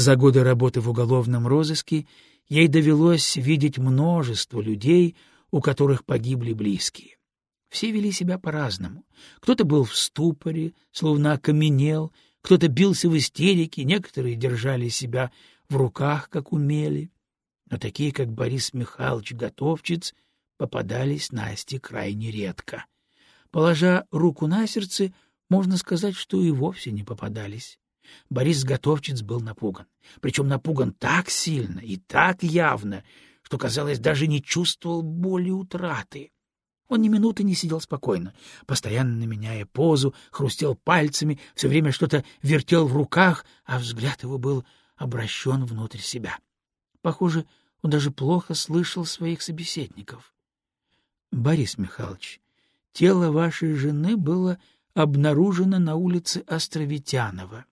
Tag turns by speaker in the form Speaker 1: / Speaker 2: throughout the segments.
Speaker 1: За годы работы в уголовном розыске ей довелось видеть множество людей, у которых погибли близкие. Все вели себя по-разному. Кто-то был в ступоре, словно окаменел, кто-то бился в истерике, некоторые держали себя в руках, как умели. Но такие, как Борис Михайлович Готовчиц, попадались Насте крайне редко. Положа руку на сердце, можно сказать, что и вовсе не попадались. Борис Готовчиц был напуган. Причем напуган так сильно и так явно, что, казалось, даже не чувствовал боли утраты. Он ни минуты не сидел спокойно, постоянно меняя позу, хрустел пальцами, все время что-то вертел в руках, а взгляд его был обращен внутрь себя. Похоже, он даже плохо слышал своих собеседников. — Борис Михайлович, тело вашей жены было обнаружено на улице Островитянова.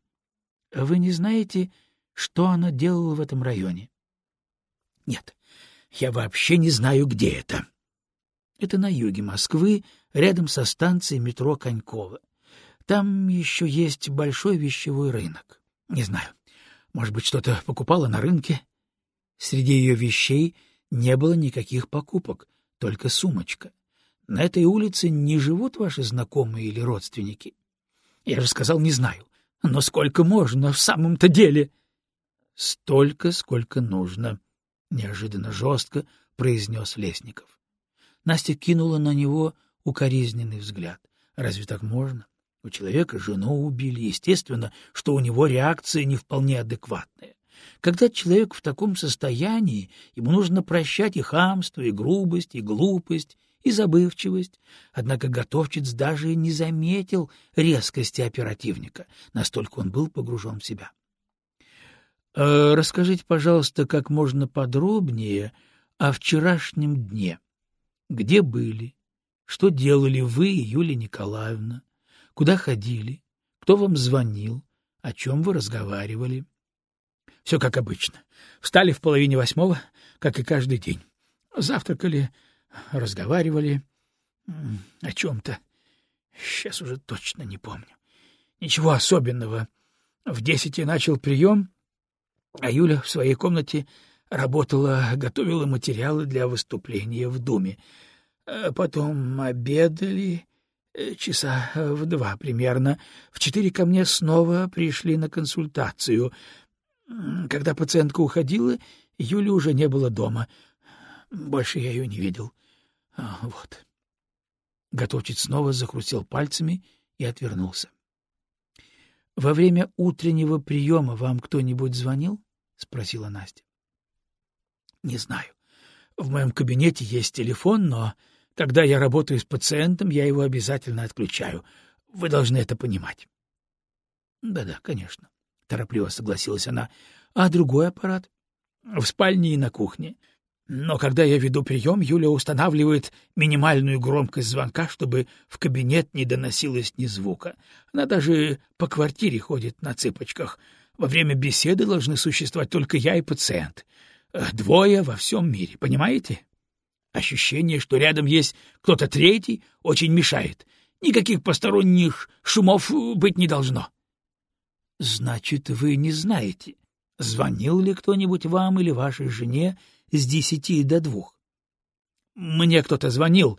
Speaker 1: Вы не знаете, что она делала в этом районе? — Нет, я вообще не знаю, где это, это на юге Москвы, рядом со станцией метро Конькова. Там еще есть большой вещевой рынок. Не знаю, может быть, что-то покупала на рынке? Среди ее вещей не было никаких покупок, только сумочка. На этой улице не живут ваши знакомые или родственники? Я же сказал, не знаю. Но сколько можно в самом-то деле? Столько, сколько нужно, — неожиданно жестко произнес Лесников. Настя кинула на него укоризненный взгляд. Разве так можно? У человека жену убили, естественно, что у него реакция не вполне адекватная. Когда человек в таком состоянии, ему нужно прощать и хамство, и грубость, и глупость, и забывчивость. Однако готовчиц даже не заметил резкости оперативника, настолько он был погружен в себя. «Э, — Расскажите, пожалуйста, как можно подробнее о вчерашнем дне, где были? Что делали вы и Юлия Николаевна? Куда ходили? Кто вам звонил? О чем вы разговаривали? Все как обычно. Встали в половине восьмого, как и каждый день. Завтракали, разговаривали о чем-то. Сейчас уже точно не помню. Ничего особенного. В десяти начал прием, а Юля в своей комнате Работала, готовила материалы для выступления в Думе. Э, потом обедали э, часа в два примерно. В четыре ко мне снова пришли на консультацию. Когда пациентка уходила, Юли уже не было дома. Больше я ее не видел. А, вот. Готовчик снова захрустел пальцами и отвернулся. — Во время утреннего приема вам кто-нибудь звонил? — спросила Настя. Не знаю. В моем кабинете есть телефон, но когда я работаю с пациентом, я его обязательно отключаю. Вы должны это понимать. Да-да, конечно, торопливо согласилась она. А другой аппарат? В спальне и на кухне. Но когда я веду прием, Юля устанавливает минимальную громкость звонка, чтобы в кабинет не доносилось ни звука. Она даже по квартире ходит на цыпочках. Во время беседы должны существовать только я и пациент. Э, двое во всем мире, понимаете? Ощущение, что рядом есть кто-то третий, очень мешает. Никаких посторонних шумов быть не должно. — Значит, вы не знаете, звонил ли кто-нибудь вам или вашей жене с десяти до двух? — Мне кто-то звонил.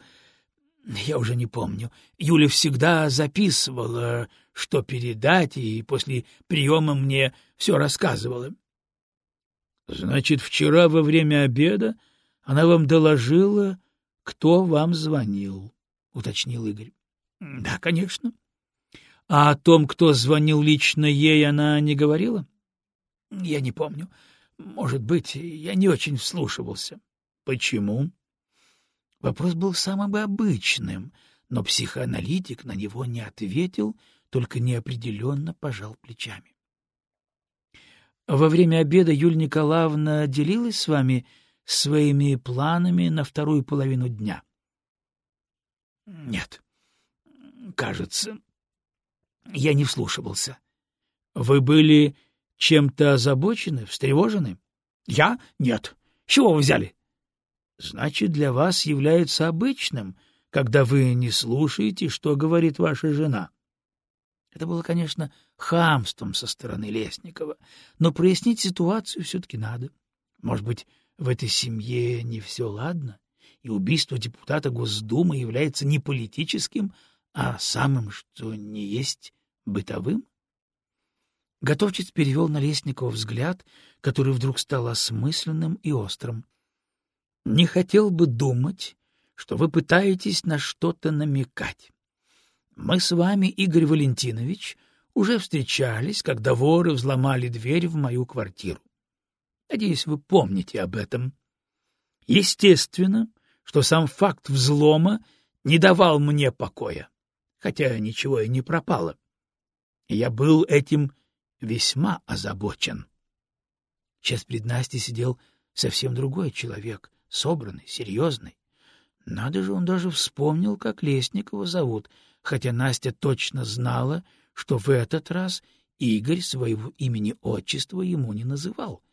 Speaker 1: Я уже не помню. Юля всегда записывала, что передать, и после приема мне все рассказывала. Значит, вчера во время обеда она вам доложила, кто вам звонил, — уточнил Игорь. — Да, конечно. — А о том, кто звонил лично ей, она не говорила? — Я не помню. Может быть, я не очень вслушивался. — Почему? Вопрос был самым обычным, но психоаналитик на него не ответил, только неопределенно пожал плечами. Во время обеда Юль Николаевна делилась с вами своими планами на вторую половину дня? — Нет, кажется. Я не вслушивался. — Вы были чем-то озабочены, встревожены? — Я? Нет. чего вы взяли? — Значит, для вас является обычным, когда вы не слушаете, что говорит ваша жена. Это было, конечно, хамством со стороны Лесникова, но прояснить ситуацию все-таки надо. Может быть, в этой семье не все ладно, и убийство депутата Госдумы является не политическим, а самым, что не есть, бытовым? Готовчиц перевел на Лесникова взгляд, который вдруг стал осмысленным и острым. — Не хотел бы думать, что вы пытаетесь на что-то намекать. Мы с вами, Игорь Валентинович, уже встречались, когда воры взломали дверь в мою квартиру. Надеюсь, вы помните об этом. Естественно, что сам факт взлома не давал мне покоя, хотя ничего и не пропало. Я был этим весьма озабочен. Сейчас перед Настей сидел совсем другой человек, собранный, серьезный. Надо же, он даже вспомнил, как Лесникова зовут — хотя Настя точно знала, что в этот раз Игорь своего имени-отчества ему не называл.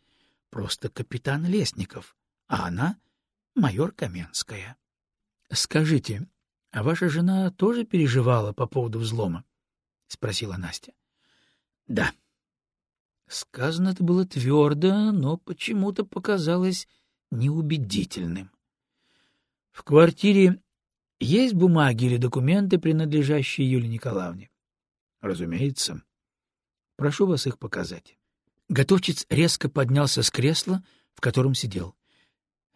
Speaker 1: Просто капитан Лесников, а она — майор Каменская. — Скажите, а ваша жена тоже переживала по поводу взлома? — спросила Настя. — Да. Сказано это было твердо, но почему-то показалось неубедительным. В квартире есть бумаги или документы, принадлежащие Юлии Николаевне? — Разумеется. — Прошу вас их показать. Готовчиц резко поднялся с кресла, в котором сидел.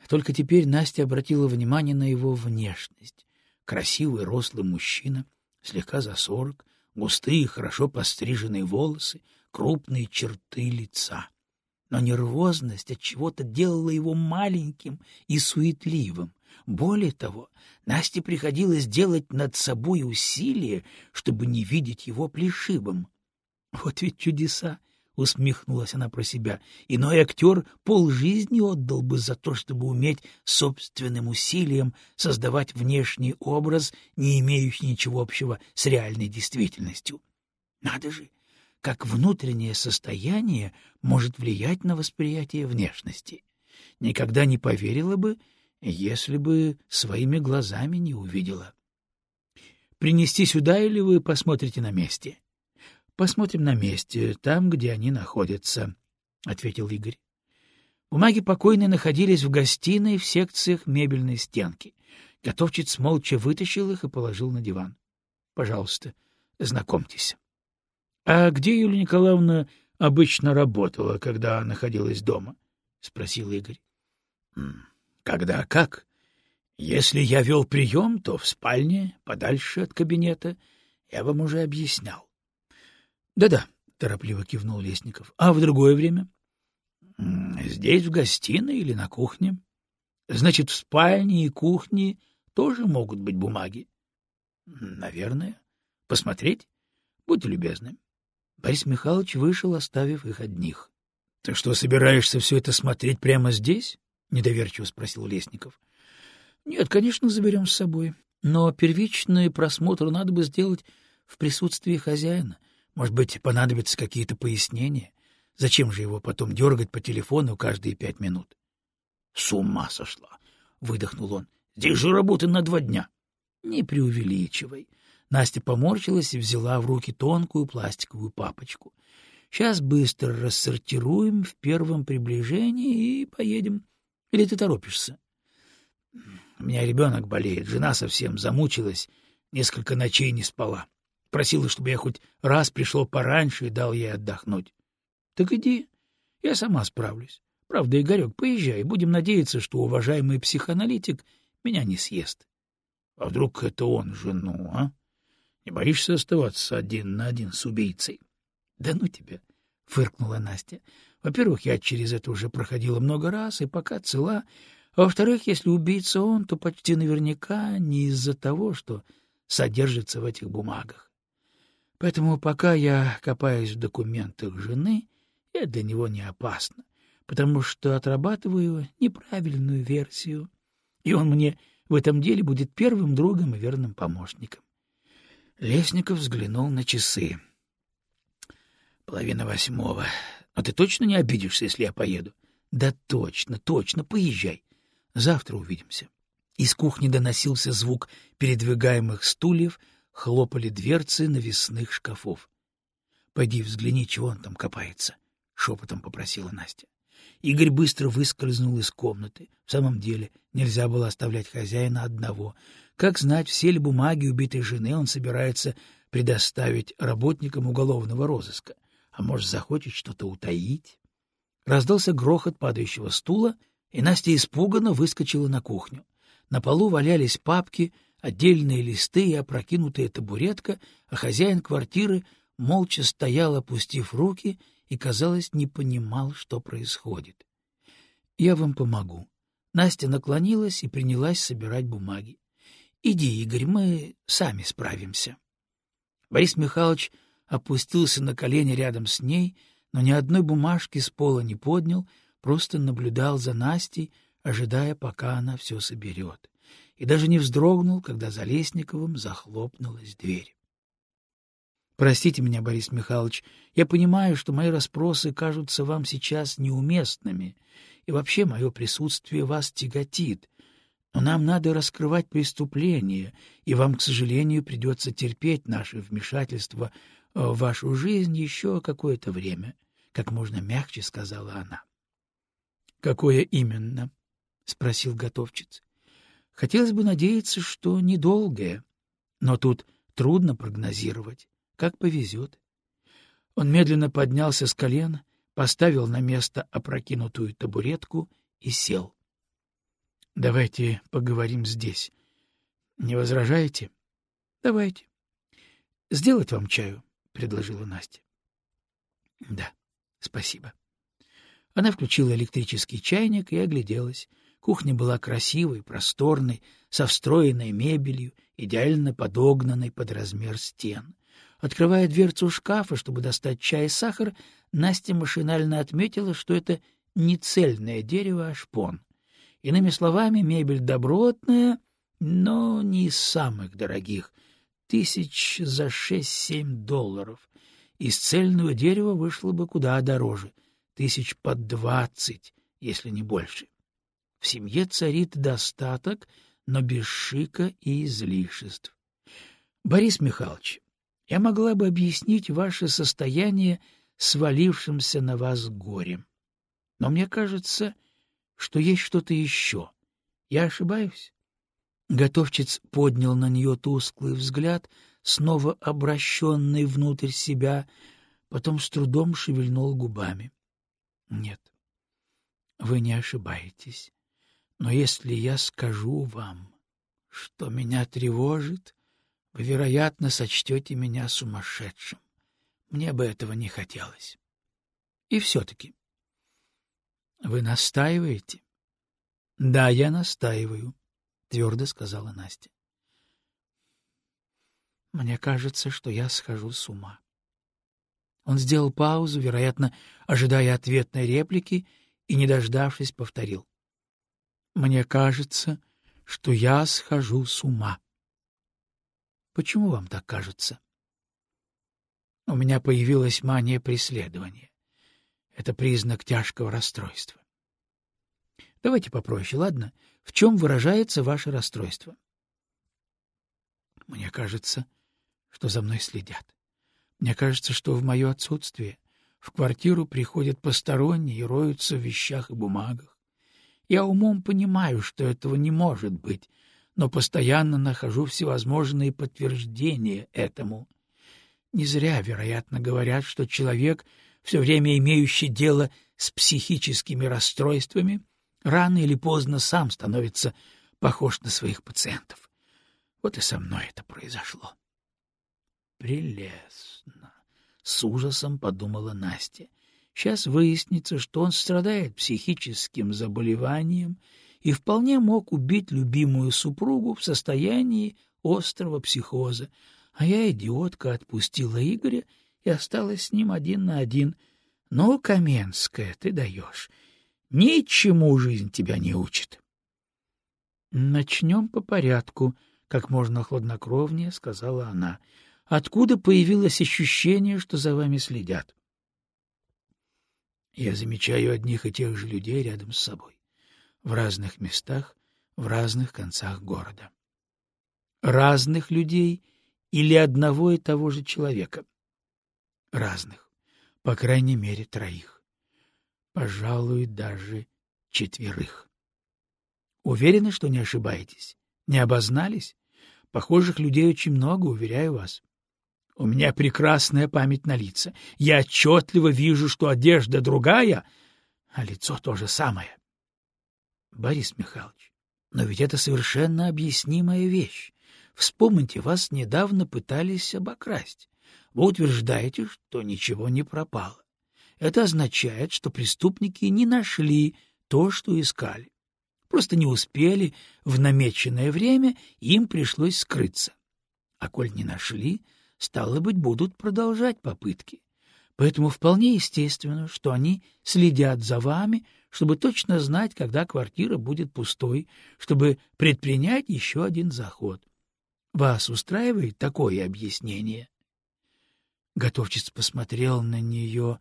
Speaker 1: Только теперь Настя обратила внимание на его внешность. Красивый, рослый мужчина, слегка за сорок, густые, хорошо постриженные волосы, крупные черты лица. Но нервозность от чего-то делала его маленьким и суетливым. Более того, Насте приходилось делать над собой усилия, чтобы не видеть его плешивым. Вот ведь чудеса! — усмехнулась она про себя. Иной актер полжизни отдал бы за то, чтобы уметь собственным усилием создавать внешний образ, не имеющий ничего общего с реальной действительностью. Надо же, как внутреннее состояние может влиять на восприятие внешности. Никогда не поверила бы, если бы своими глазами не увидела. Принести сюда или вы посмотрите на месте? Посмотрим на месте, там, где они находятся, ответил Игорь. Бумаги покойной находились в гостиной в секциях мебельной стенки. Готовчиц молча вытащил их и положил на диван. — Пожалуйста, знакомьтесь. — А где Юлия Николаевна обычно работала, когда находилась дома? — спросил Игорь. Когда как? Если я вел прием, то в спальне, подальше от кабинета. Я вам уже объяснял. Да — Да-да, — торопливо кивнул Лесников. — А в другое время? — Здесь, в гостиной или на кухне. — Значит, в спальне и кухне тоже могут быть бумаги? — Наверное. Посмотреть? Будьте любезны. Борис Михайлович вышел, оставив их одних. — Ты что, собираешься все это смотреть прямо здесь? — недоверчиво спросил Лесников. — Нет, конечно, заберем с собой. Но первичный просмотр надо бы сделать в присутствии хозяина. Может быть, понадобятся какие-то пояснения. Зачем же его потом дергать по телефону каждые пять минут? — С ума сошла! — выдохнул он. — Здесь же работы на два дня. — Не преувеличивай. Настя поморщилась и взяла в руки тонкую пластиковую папочку. — Сейчас быстро рассортируем в первом приближении и поедем. Или ты торопишься? У меня ребенок болеет, жена совсем замучилась, несколько ночей не спала. Просила, чтобы я хоть раз пришел пораньше и дал ей отдохнуть. Так иди, я сама справлюсь. Правда, Игорек, поезжай, будем надеяться, что уважаемый психоаналитик меня не съест. А вдруг это он жену, а? Не боишься оставаться один на один с убийцей? — Да ну тебя! — фыркнула Настя. Во-первых, я через это уже проходила много раз и пока цела. А во-вторых, если убийца он, то почти наверняка не из-за того, что содержится в этих бумагах. Поэтому пока я копаюсь в документах жены, это для него не опасно, потому что отрабатываю неправильную версию, и он мне в этом деле будет первым другом и верным помощником. Лесников взглянул на часы. Половина восьмого. А ты точно не обидишься, если я поеду? Да точно, точно, поезжай. Завтра увидимся. Из кухни доносился звук передвигаемых стульев, хлопали дверцы навесных шкафов. — Пойди взгляни, чего он там копается, — шепотом попросила Настя. Игорь быстро выскользнул из комнаты. В самом деле, нельзя было оставлять хозяина одного. Как знать, все ли бумаги убитой жены он собирается предоставить работникам уголовного розыска? А может, захочет что-то утаить? Раздался грохот падающего стула, и Настя испуганно выскочила на кухню. На полу валялись папки, отдельные листы и опрокинутая табуретка, а хозяин квартиры молча стоял, опустив руки, и, казалось, не понимал, что происходит. — Я вам помогу. Настя наклонилась и принялась собирать бумаги. — Иди, Игорь, мы сами справимся. Борис Михайлович опустился на колени рядом с ней, но ни одной бумажки с пола не поднял, просто наблюдал за Настей, ожидая, пока она все соберет, и даже не вздрогнул, когда за Лесниковым захлопнулась дверь. Простите меня, Борис Михайлович, я понимаю, что мои расспросы кажутся вам сейчас неуместными, и вообще мое присутствие вас тяготит. Но нам надо раскрывать преступления, и вам, к сожалению, придется терпеть наше вмешательство в вашу жизнь еще какое-то время, — как можно мягче сказала она. — Какое именно? — спросил готовчиц. — Хотелось бы надеяться, что недолгое, но тут трудно прогнозировать. Как повезет. Он медленно поднялся с колен, поставил на место опрокинутую табуретку и сел. — Давайте поговорим здесь. Не возражаете? — Давайте. — Сделать вам чаю? — предложила Настя. — Да, спасибо. Она включила электрический чайник и огляделась. Кухня была красивой, просторной, со встроенной мебелью, идеально подогнанной под размер стен. Открывая дверцу шкафа, чтобы достать чай и сахар, Настя машинально отметила, что это не цельное дерево, а шпон. Иными словами, мебель добротная, но не из самых дорогих, тысяч за шесть-семь долларов. Из цельного дерева вышло бы куда дороже, тысяч под двадцать, если не больше. В семье царит достаток, но без шика и излишеств. Борис Михайлович, я могла бы объяснить ваше состояние свалившимся на вас горем. Но мне кажется, что есть что-то еще. Я ошибаюсь? Готовчиц поднял на нее тусклый взгляд, снова обращенный внутрь себя, потом с трудом шевельнул губами. — Нет, вы не ошибаетесь. Но если я скажу вам, что меня тревожит, вы, вероятно, сочтете меня сумасшедшим. Мне бы этого не хотелось. И все-таки. Вы настаиваете? — Да, я настаиваю, — твердо сказала Настя. — Мне кажется, что я схожу с ума. Он сделал паузу, вероятно, ожидая ответной реплики, и, не дождавшись, повторил. — Мне кажется, что я схожу с ума. Почему вам так кажется? У меня появилась мания преследования. Это признак тяжкого расстройства. Давайте попроще, ладно? В чем выражается ваше расстройство? Мне кажется, что за мной следят. Мне кажется, что в мое отсутствие в квартиру приходят посторонние и роются в вещах и бумагах. Я умом понимаю, что этого не может быть, но постоянно нахожу всевозможные подтверждения этому. Не зря, вероятно, говорят, что человек, все время имеющий дело с психическими расстройствами, рано или поздно сам становится похож на своих пациентов. Вот и со мной это произошло. Прелестно. С ужасом подумала Настя. Сейчас выяснится, что он страдает психическим заболеванием и вполне мог убить любимую супругу в состоянии острого психоза, а я, идиотка, отпустила Игоря и осталась с ним один на один. Ну, Каменская, ты даешь. Ничему жизнь тебя не учит. — Начнем по порядку, — как можно хладнокровнее сказала она. — Откуда появилось ощущение, что за вами следят? — Я замечаю одних и тех же людей рядом с собой в разных местах, в разных концах города. Разных людей или одного и того же человека? Разных. По крайней мере, троих. Пожалуй, даже четверых. Уверены, что не ошибаетесь? Не обознались? Похожих людей очень много, уверяю вас. У меня прекрасная память на лица. Я отчетливо вижу, что одежда другая, а лицо то же самое. Борис Михайлович, но ведь это совершенно объяснимая вещь. Вспомните, вас недавно пытались обокрасть. Вы утверждаете, что ничего не пропало. Это означает, что преступники не нашли то, что искали. Просто не успели в намеченное время, им пришлось скрыться. А коль не нашли, стало быть, будут продолжать попытки. Поэтому вполне естественно, что они следят за вами, чтобы точно знать, когда квартира будет пустой, чтобы предпринять еще один заход. Вас устраивает такое объяснение? Готовчиц посмотрел на нее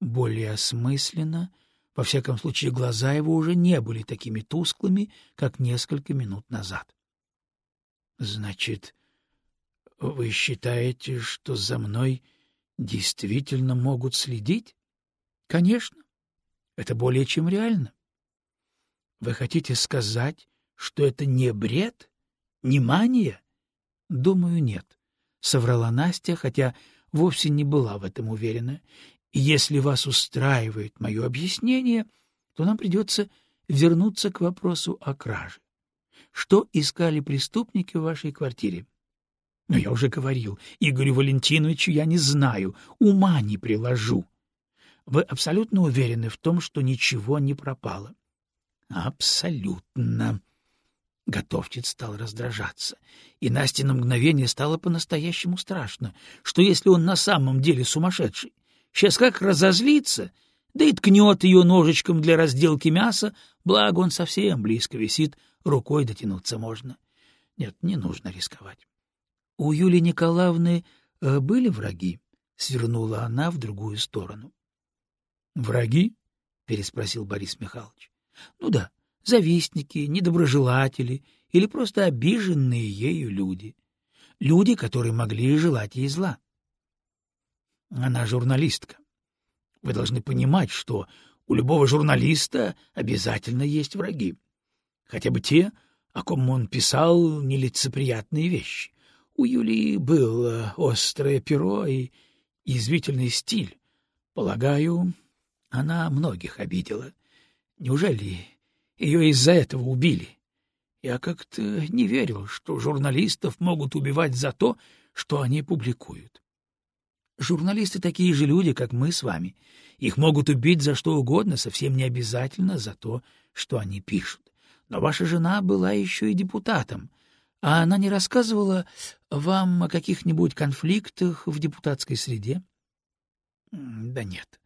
Speaker 1: более осмысленно, во всяком случае, глаза его уже не были такими тусклыми, как несколько минут назад. — Значит, вы считаете, что за мной действительно могут следить? — Конечно. Это более чем реально. Вы хотите сказать, что это не бред? Не мания? Думаю, нет. Соврала Настя, хотя вовсе не была в этом уверена. И если вас устраивает мое объяснение, то нам придется вернуться к вопросу о краже. Что искали преступники в вашей квартире? Но я уже говорил, Игорю Валентиновичу я не знаю, ума не приложу. Вы абсолютно уверены в том, что ничего не пропало? Абсолютно. Готовчик стал раздражаться, и Насте на мгновение стало по-настоящему страшно, что если он на самом деле сумасшедший, Сейчас как разозлится, да и ткнет ее ножичком для разделки мяса, благо он совсем близко висит, рукой дотянуться можно. Нет, не нужно рисковать. У Юлии Николаевны э, были враги? Свернула она в другую сторону. — Враги? — переспросил Борис Михайлович. — Ну да, завистники, недоброжелатели или просто обиженные ею люди. Люди, которые могли желать ей зла. Она журналистка. Вы должны понимать, что у любого журналиста обязательно есть враги. Хотя бы те, о ком он писал нелицеприятные вещи. У Юлии был э, острое перо и язвительный стиль. Полагаю, она многих обидела. Неужели ее из-за этого убили? Я как-то не верил, что журналистов могут убивать за то, что они публикуют. Журналисты такие же люди, как мы с вами. Их могут убить за что угодно, совсем не обязательно за то, что они пишут. Но ваша жена была еще и депутатом. А она не рассказывала вам о каких-нибудь конфликтах в депутатской среде? Да нет.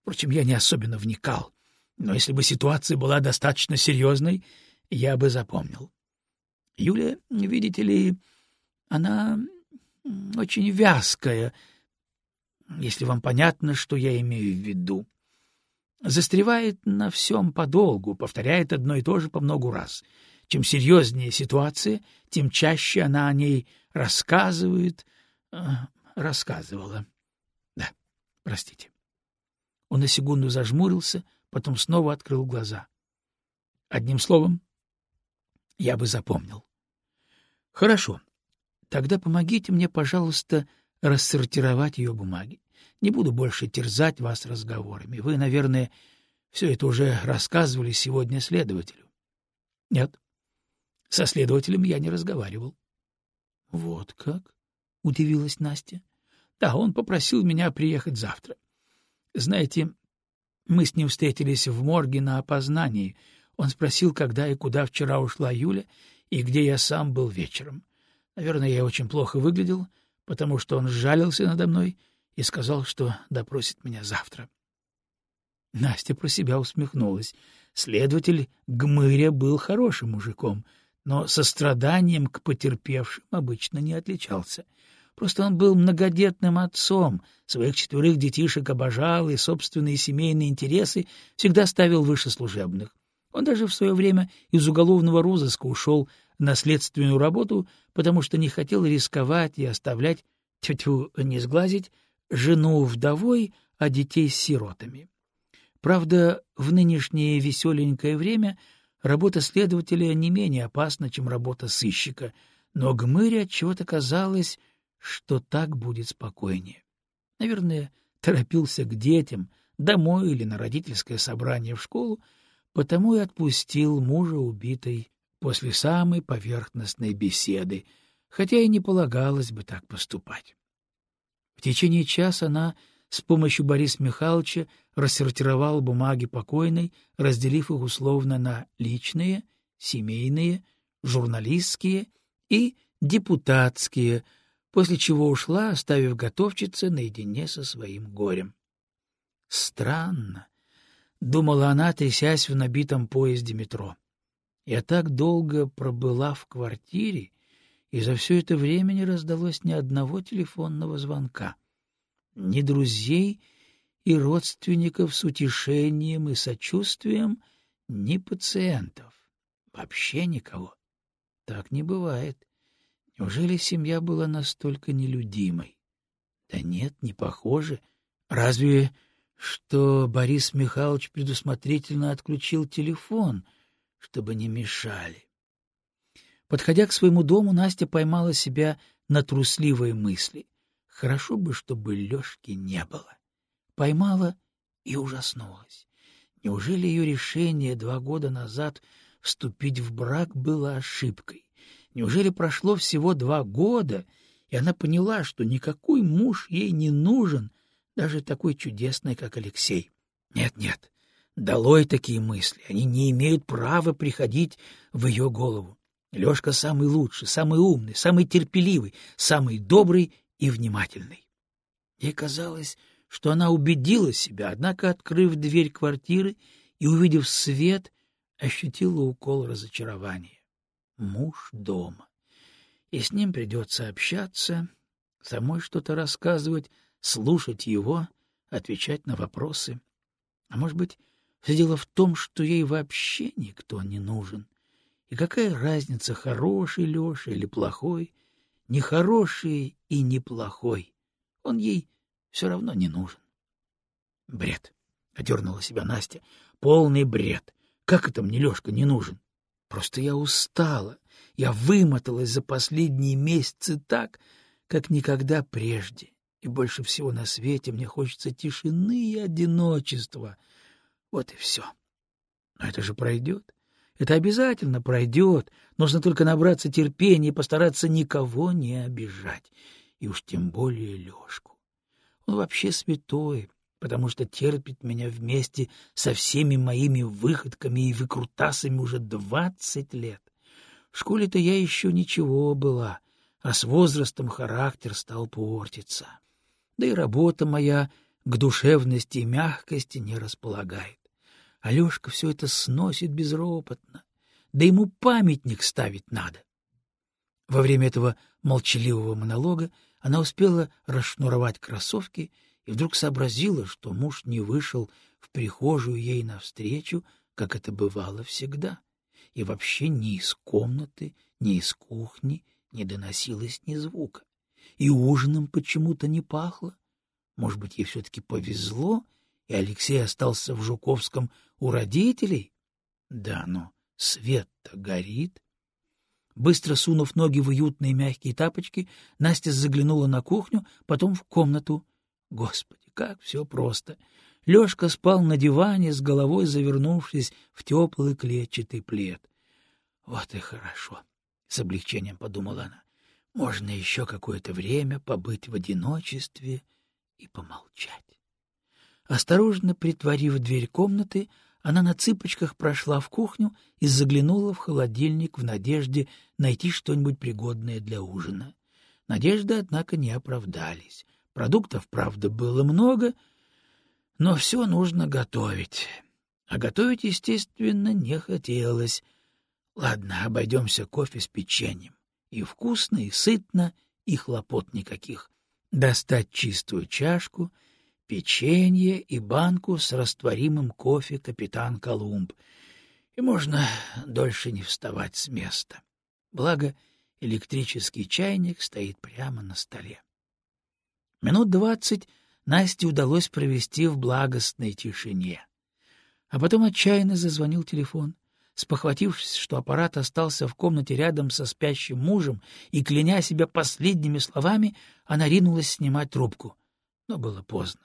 Speaker 1: Впрочем, я не особенно вникал. Но если бы ситуация была достаточно серьезной, я бы запомнил. Юля, видите ли, она очень вязкая, если вам понятно, что я имею в виду. Застревает на всем подолгу, повторяет одно и то же по многу раз. Чем серьезнее ситуация, тем чаще она о ней рассказывает, э, рассказывала. Да, простите. Он на секунду зажмурился, потом снова открыл глаза. Одним словом, я бы запомнил. Хорошо. Тогда помогите мне, пожалуйста, рассортировать ее бумаги. Не буду больше терзать вас разговорами. Вы, наверное, все это уже рассказывали сегодня следователю. — Нет. Со следователем я не разговаривал. — Вот как? — удивилась Настя. — Да, он попросил меня приехать завтра. Знаете, мы с ним встретились в морге на опознании. Он спросил, когда и куда вчера ушла Юля и где я сам был вечером. Наверное, я очень плохо выглядел, — потому что он сжалился надо мной и сказал, что допросит меня завтра. Настя про себя усмехнулась. Следователь Гмыря был хорошим мужиком, но состраданием к потерпевшим обычно не отличался. Просто он был многодетным отцом, своих четверых детишек обожал и собственные семейные интересы всегда ставил выше служебных. Он даже в свое время из уголовного розыска ушел наследственную работу, потому что не хотел рисковать и оставлять, тетю не сглазить, жену вдовой, а детей с сиротами. Правда, в нынешнее веселенькое время работа следователя не менее опасна, чем работа сыщика, но Гмыре отчего-то казалось, что так будет спокойнее. Наверное, торопился к детям, домой или на родительское собрание в школу, потому и отпустил мужа убитой после самой поверхностной беседы, хотя и не полагалось бы так поступать. В течение часа она с помощью Бориса Михайловича рассортировала бумаги покойной, разделив их условно на личные, семейные, журналистские и депутатские, после чего ушла, оставив готовчице наедине со своим горем. Странно, — думала она, трясясь в набитом поезде метро. Я так долго пробыла в квартире, и за все это время не раздалось ни одного телефонного звонка. Ни друзей и родственников с утешением и сочувствием, ни пациентов. Вообще никого. Так не бывает. Неужели семья была настолько нелюдимой? Да нет, не похоже. Разве что Борис Михайлович предусмотрительно отключил телефон, чтобы не мешали. Подходя к своему дому, Настя поймала себя на трусливой мысли. Хорошо бы, чтобы Лёшки не было. Поймала и ужаснулась. Неужели ее решение два года назад вступить в брак было ошибкой? Неужели прошло всего два года, и она поняла, что никакой муж ей не нужен, даже такой чудесный, как Алексей. Нет-нет, долой такие мысли, они не имеют права приходить в ее голову. Лешка самый лучший, самый умный, самый терпеливый, самый добрый и внимательный. Ей казалось, что она убедила себя, однако, открыв дверь квартиры и увидев свет, ощутила укол разочарования. Муж дома. И с ним придется общаться, самой что-то рассказывать, слушать его, отвечать на вопросы. А может быть, все дело в том, что ей вообще никто не нужен. И какая разница, хороший Леша или плохой, нехороший и неплохой. Он ей все равно не нужен. Бред, — одернула себя Настя, — полный бред. Как это мне Лешка не нужен? Просто я устала, я вымоталась за последние месяцы так, как никогда прежде и больше всего на свете мне хочется тишины и одиночества. Вот и все. Но это же пройдет. Это обязательно пройдет. Нужно только набраться терпения и постараться никого не обижать. И уж тем более Лешку. Он вообще святой, потому что терпит меня вместе со всеми моими выходками и выкрутасами уже двадцать лет. В школе-то я еще ничего была, а с возрастом характер стал портиться да и работа моя к душевности и мягкости не располагает. Алешка все это сносит безропотно, да ему памятник ставить надо. Во время этого молчаливого монолога она успела расшнуровать кроссовки и вдруг сообразила, что муж не вышел в прихожую ей навстречу, как это бывало всегда, и вообще ни из комнаты, ни из кухни не доносилось ни звука и ужином почему-то не пахло. Может быть, ей все-таки повезло, и Алексей остался в Жуковском у родителей? Да, но свет-то горит. Быстро сунув ноги в уютные мягкие тапочки, Настя заглянула на кухню, потом в комнату. Господи, как все просто! Лёшка спал на диване, с головой завернувшись в теплый клетчатый плед. Вот и хорошо, — с облегчением подумала она. Можно еще какое-то время побыть в одиночестве и помолчать. Осторожно притворив дверь комнаты, она на цыпочках прошла в кухню и заглянула в холодильник в надежде найти что-нибудь пригодное для ужина. Надежды, однако, не оправдались. Продуктов, правда, было много, но все нужно готовить. А готовить, естественно, не хотелось. Ладно, обойдемся кофе с печеньем. И вкусно, и сытно, и хлопот никаких. Достать чистую чашку, печенье и банку с растворимым кофе «Капитан Колумб». И можно дольше не вставать с места. Благо, электрический чайник стоит прямо на столе. Минут двадцать Насте удалось провести в благостной тишине. А потом отчаянно зазвонил телефон. Спохватившись, что аппарат остался в комнате рядом со спящим мужем и кляня себя последними словами, она ринулась снимать трубку. Но было поздно.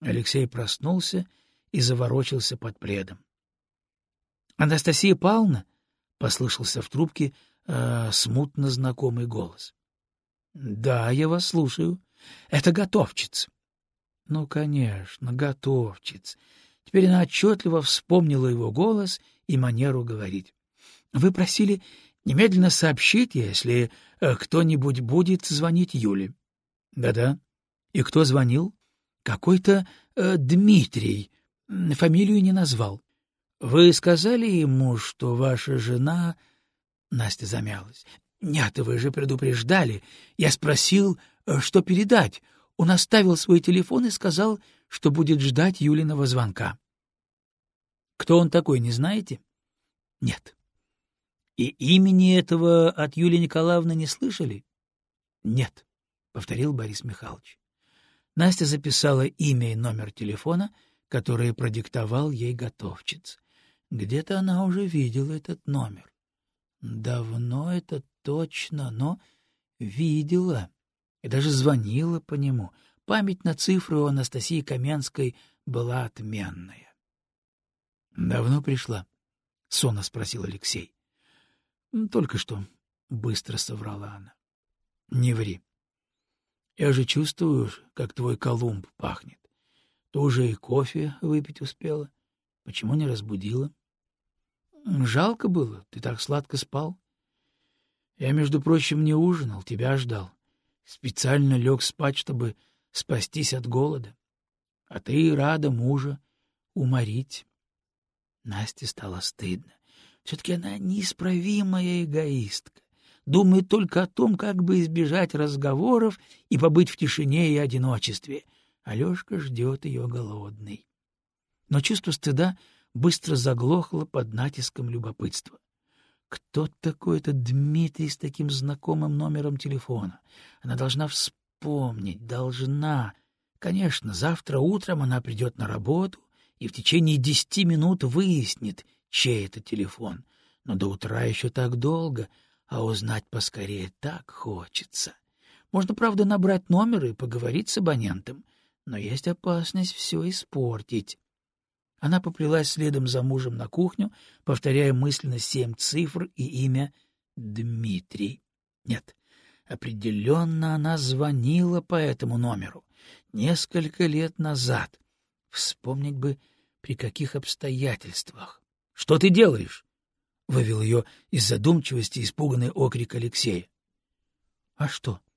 Speaker 1: Алексей проснулся и заворочился под пледом. — Анастасия Павловна? — послышался в трубке э, смутно знакомый голос. — Да, я вас слушаю. Это готовчица. — Ну, конечно, готовчиц. Теперь она отчетливо вспомнила его голос и манеру говорить. — Вы просили немедленно сообщить, если э, кто-нибудь будет звонить Юле. Да — Да-да. И кто звонил? — Какой-то э, Дмитрий. Фамилию не назвал. — Вы сказали ему, что ваша жена... Настя замялась. — Нет, вы же предупреждали. Я спросил, э, что передать. Он оставил свой телефон и сказал, что будет ждать Юлиного звонка. Кто он такой, не знаете? Нет. И имени этого от Юлии Николаевны не слышали? Нет, повторил Борис Михайлович. Настя записала имя и номер телефона, которые продиктовал ей готовчиц. Где-то она уже видела этот номер. Давно это точно, но видела и даже звонила по нему. Память на цифры у Анастасии Каменской была отменная. — Давно пришла? — сонно спросил Алексей. — Только что, — быстро соврала она. — Не ври. Я же чувствую, как твой Колумб пахнет. Ты уже и кофе выпить успела. Почему не разбудила? — Жалко было, ты так сладко спал. Я, между прочим, не ужинал, тебя ждал. Специально лег спать, чтобы спастись от голода. А ты рада мужа уморить. Насте стало стыдно. Все-таки она неисправимая эгоистка. Думает только о том, как бы избежать разговоров и побыть в тишине и одиночестве. Алешка ждет ее голодный. Но чувство стыда быстро заглохло под натиском любопытства. Кто такой этот Дмитрий с таким знакомым номером телефона? Она должна вспомнить, должна. Конечно, завтра утром она придет на работу и в течение десяти минут выяснит, чей это телефон. Но до утра еще так долго, а узнать поскорее так хочется. Можно, правда, набрать номер и поговорить с абонентом, но есть опасность все испортить. Она поплелась следом за мужем на кухню, повторяя мысленно семь цифр и имя Дмитрий. Нет, определенно она звонила по этому номеру несколько лет назад. Вспомнить бы, при каких обстоятельствах. — Что ты делаешь? — вывел ее из задумчивости испуганный окрик Алексея. — А что? —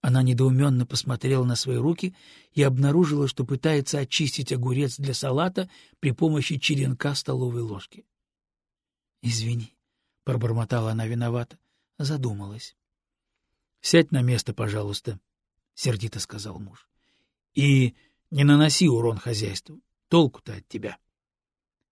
Speaker 1: она недоуменно посмотрела на свои руки и обнаружила, что пытается очистить огурец для салата при помощи черенка столовой ложки. — Извини, — пробормотала она виновата, задумалась. — Сядь на место, пожалуйста, — сердито сказал муж. — И не наноси урон хозяйству. Толку-то от тебя.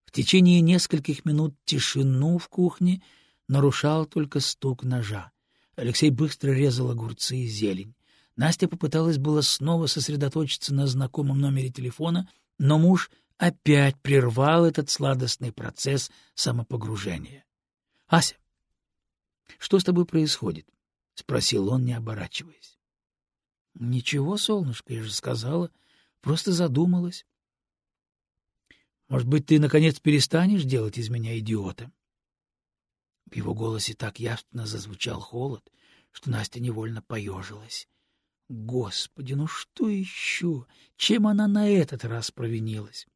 Speaker 1: В течение нескольких минут тишину в кухне нарушал только стук ножа. Алексей быстро резал огурцы и зелень. Настя попыталась было снова сосредоточиться на знакомом номере телефона, но муж опять прервал этот сладостный процесс самопогружения. — Ася, что с тобой происходит? — спросил он, не оборачиваясь. — Ничего, солнышко, я же сказала, просто задумалась. — Может быть, ты, наконец, перестанешь делать из меня идиота? В его голосе так явственно зазвучал холод, что Настя невольно поежилась. Господи, ну что еще? Чем она на этот раз провинилась?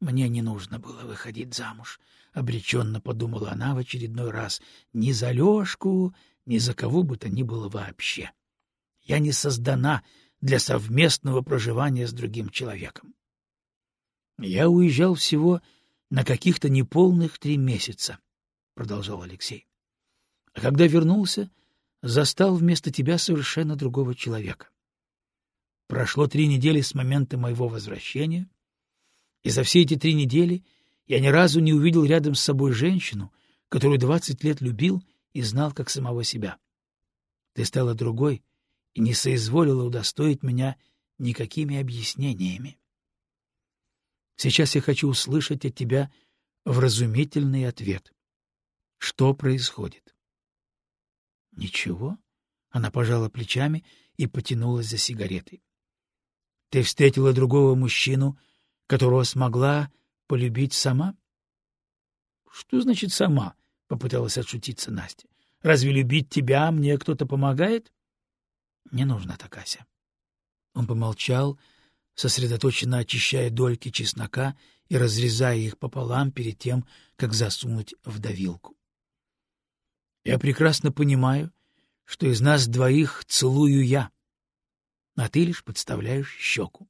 Speaker 1: Мне не нужно было выходить замуж, — обреченно подумала она в очередной раз. Ни за Лешку, ни за кого бы то ни было вообще. Я не создана для совместного проживания с другим человеком. Я уезжал всего на каких-то неполных три месяца, — продолжал Алексей. А когда вернулся, застал вместо тебя совершенно другого человека. Прошло три недели с момента моего возвращения, и за все эти три недели я ни разу не увидел рядом с собой женщину, которую двадцать лет любил и знал как самого себя. Ты стала другой и не соизволила удостоить меня никакими объяснениями. Сейчас я хочу услышать от тебя вразумительный ответ. Что происходит? — Ничего. Она пожала плечами и потянулась за сигаретой. — Ты встретила другого мужчину, которого смогла полюбить сама? — Что значит «сама»? — попыталась отшутиться Настя. — Разве любить тебя мне кто-то помогает? — Не нужно так, Ася. Он помолчал, сосредоточенно очищая дольки чеснока и разрезая их пополам перед тем, как засунуть в давилку. — Я прекрасно понимаю, что из нас двоих целую я, а ты лишь подставляешь щеку.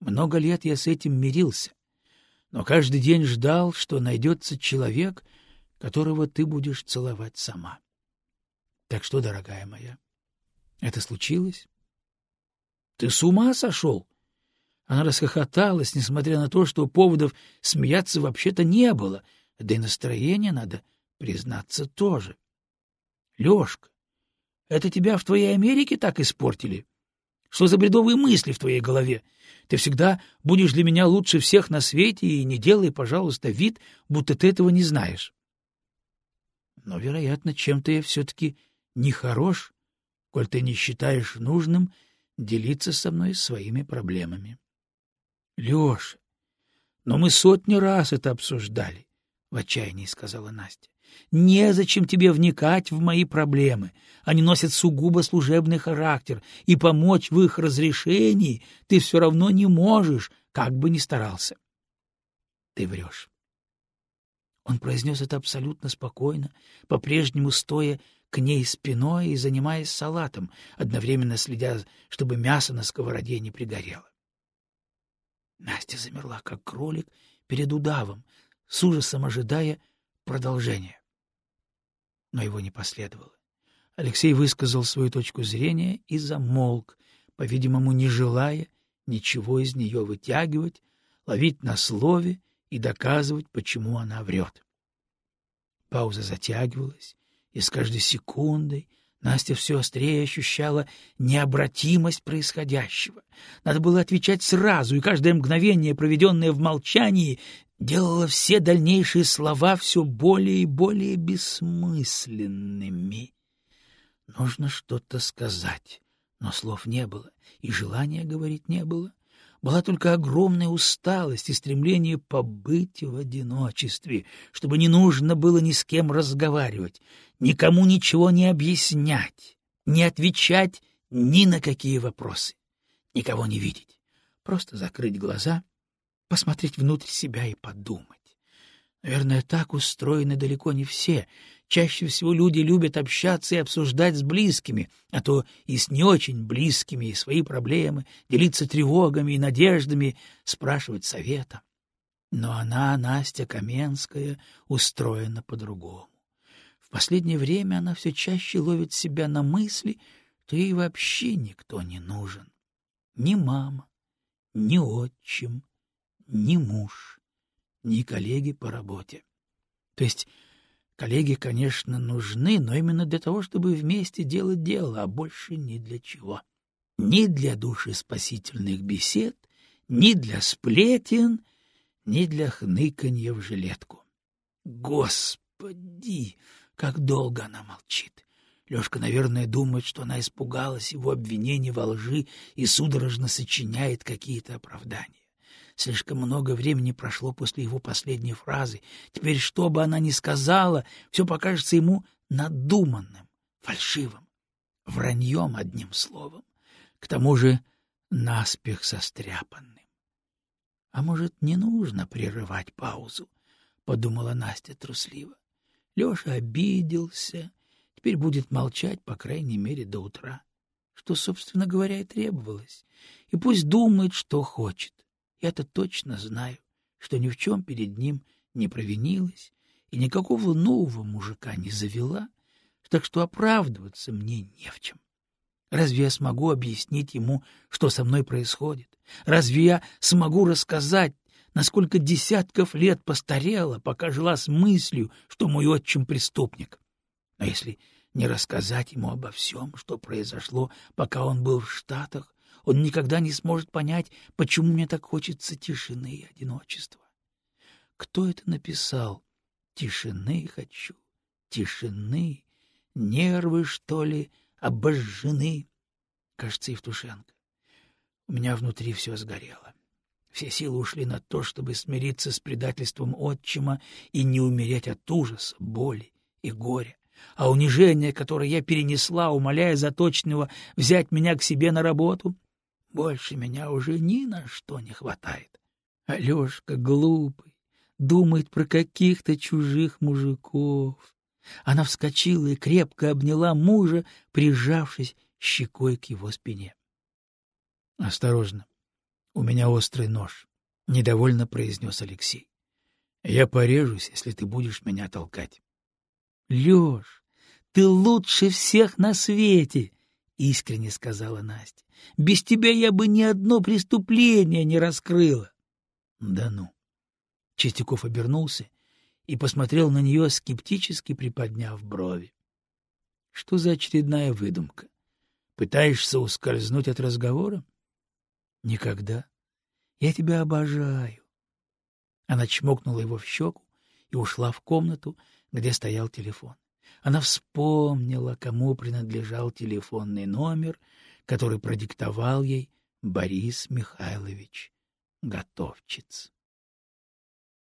Speaker 1: Много лет я с этим мирился, но каждый день ждал, что найдется человек, которого ты будешь целовать сама. Так что, дорогая моя, это случилось? Ты с ума сошел? Она расхохоталась, несмотря на то, что поводов смеяться вообще-то не было, да и настроение, надо признаться, тоже. Лёшка, это тебя в твоей Америке так испортили? Что за бредовые мысли в твоей голове? Ты всегда будешь для меня лучше всех на свете, и не делай, пожалуйста, вид, будто ты этого не знаешь. Но, вероятно, чем-то я все-таки нехорош, коль ты не считаешь нужным делиться со мной своими проблемами. — Леша, но мы сотни раз это обсуждали, — в отчаянии сказала Настя. — Незачем тебе вникать в мои проблемы. Они носят сугубо служебный характер, и помочь в их разрешении ты все равно не можешь, как бы ни старался. — Ты врешь. Он произнес это абсолютно спокойно, по-прежнему стоя к ней спиной и занимаясь салатом, одновременно следя, чтобы мясо на сковороде не пригорело. Настя замерла, как кролик перед удавом, с ужасом ожидая продолжения. Но его не последовало. Алексей высказал свою точку зрения и замолк, по-видимому, не желая ничего из нее вытягивать, ловить на слове и доказывать, почему она врет. Пауза затягивалась, и с каждой секундой Настя все острее ощущала необратимость происходящего. Надо было отвечать сразу, и каждое мгновение, проведенное в молчании, делало все дальнейшие слова все более и более бессмысленными. Нужно что-то сказать, но слов не было, и желания говорить не было. Была только огромная усталость и стремление побыть в одиночестве, чтобы не нужно было ни с кем разговаривать, никому ничего не объяснять, не отвечать ни на какие вопросы, никого не видеть, просто закрыть глаза, посмотреть внутрь себя и подумать. Наверное, так устроены далеко не все. Чаще всего люди любят общаться и обсуждать с близкими, а то и с не очень близкими, и свои проблемы, делиться тревогами и надеждами, спрашивать совета. Но она, Настя Каменская, устроена по-другому. В последнее время она все чаще ловит себя на мысли, что ей вообще никто не нужен. Ни мама, ни отчим, ни муж ни коллеги по работе. То есть коллеги, конечно, нужны, но именно для того, чтобы вместе делать дело, а больше ни для чего. Ни для душеспасительных бесед, ни для сплетен, ни для хныканья в жилетку. Господи, как долго она молчит! Лёшка, наверное, думает, что она испугалась его обвинений во лжи и судорожно сочиняет какие-то оправдания. Слишком много времени прошло после его последней фразы. Теперь, что бы она ни сказала, все покажется ему надуманным, фальшивым, враньем одним словом. К тому же наспех состряпанным. — А может, не нужно прерывать паузу? — подумала Настя трусливо. Леша обиделся, теперь будет молчать, по крайней мере, до утра, что, собственно говоря, и требовалось. И пусть думает, что хочет. Я-то точно знаю, что ни в чем перед ним не провинилась и никакого нового мужика не завела, так что оправдываться мне не в чем. Разве я смогу объяснить ему, что со мной происходит? Разве я смогу рассказать, насколько десятков лет постарела, пока жила с мыслью, что мой отчим преступник? А если не рассказать ему обо всем, что произошло, пока он был в Штатах, он никогда не сможет понять, почему мне так хочется тишины и одиночества. Кто это написал? Тишины хочу, тишины, нервы, что ли, обожжены. Кажется, Евтушенко. У меня внутри все сгорело. Все силы ушли на то, чтобы смириться с предательством отчима и не умереть от ужаса, боли и горя. А унижение, которое я перенесла, умоляя Заточного взять меня к себе на работу, больше меня уже ни на что не хватает. Алешка глупый, думает про каких-то чужих мужиков. Она вскочила и крепко обняла мужа, прижавшись щекой к его спине. — Осторожно, у меня острый нож, — недовольно произнес Алексей. — Я порежусь, если ты будешь меня толкать. — Лёш, ты лучше всех на свете! — искренне сказала Настя. — Без тебя я бы ни одно преступление не раскрыла. — Да ну! Чистяков обернулся и посмотрел на нее, скептически приподняв брови. — Что за очередная выдумка? Пытаешься ускользнуть от разговора? — Никогда. Я тебя обожаю. Она чмокнула его в щеку и ушла в комнату, где стоял телефон. Она вспомнила, кому принадлежал телефонный номер, который продиктовал ей Борис Михайлович Готовчиц.